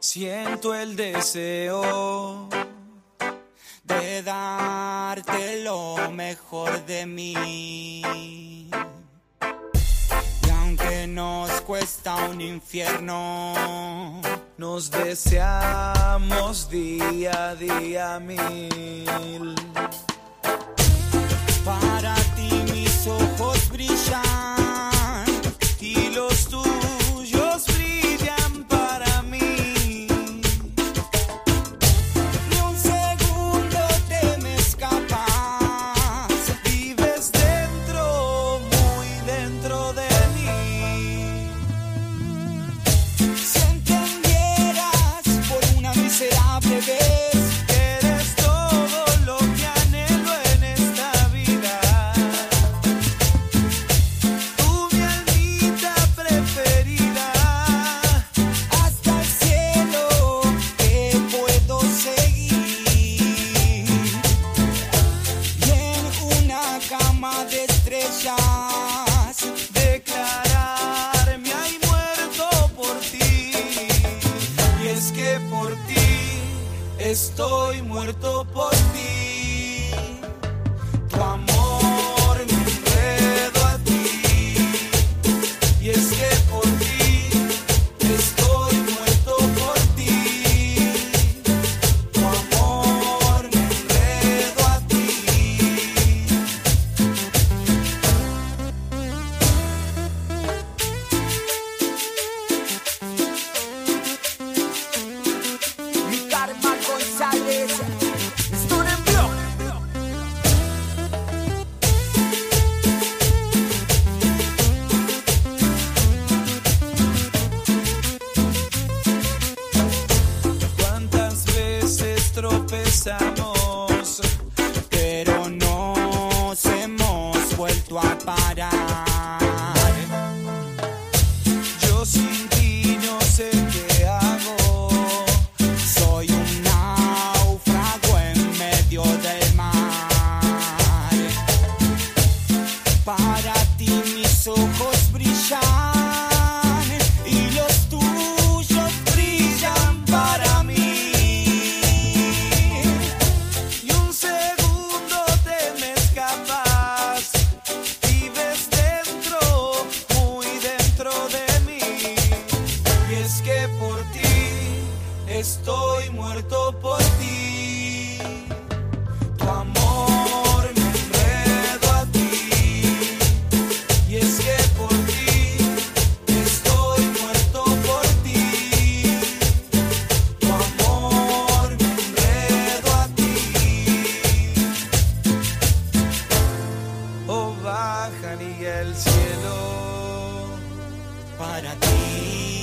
Siento el deseo de darte lo mejor de mí. Y aunque nos cuesta un infierno, nos deseamos día a día mil. Para ti mis ojos que por ti estoy muerto por ti. Parar. Yo sin ti no sé qué hago. Soy un náufrago en medio del mar. Para ti mis ojos brillan por ti estoy muerto por ti. Tu amor me enredo a ti. Y es que por ti estoy muerto por ti. Tu amor me enredo a ti. Oh, baja ni el cielo para ti.